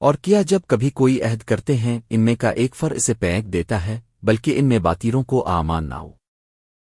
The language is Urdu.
اور کیا جب کبھی کوئی عہد کرتے ہیں، ان میں کا ایک فر اسے پینک دیتا ہے، بلکہ ان میں باتیروں کو آمان نہ ہو۔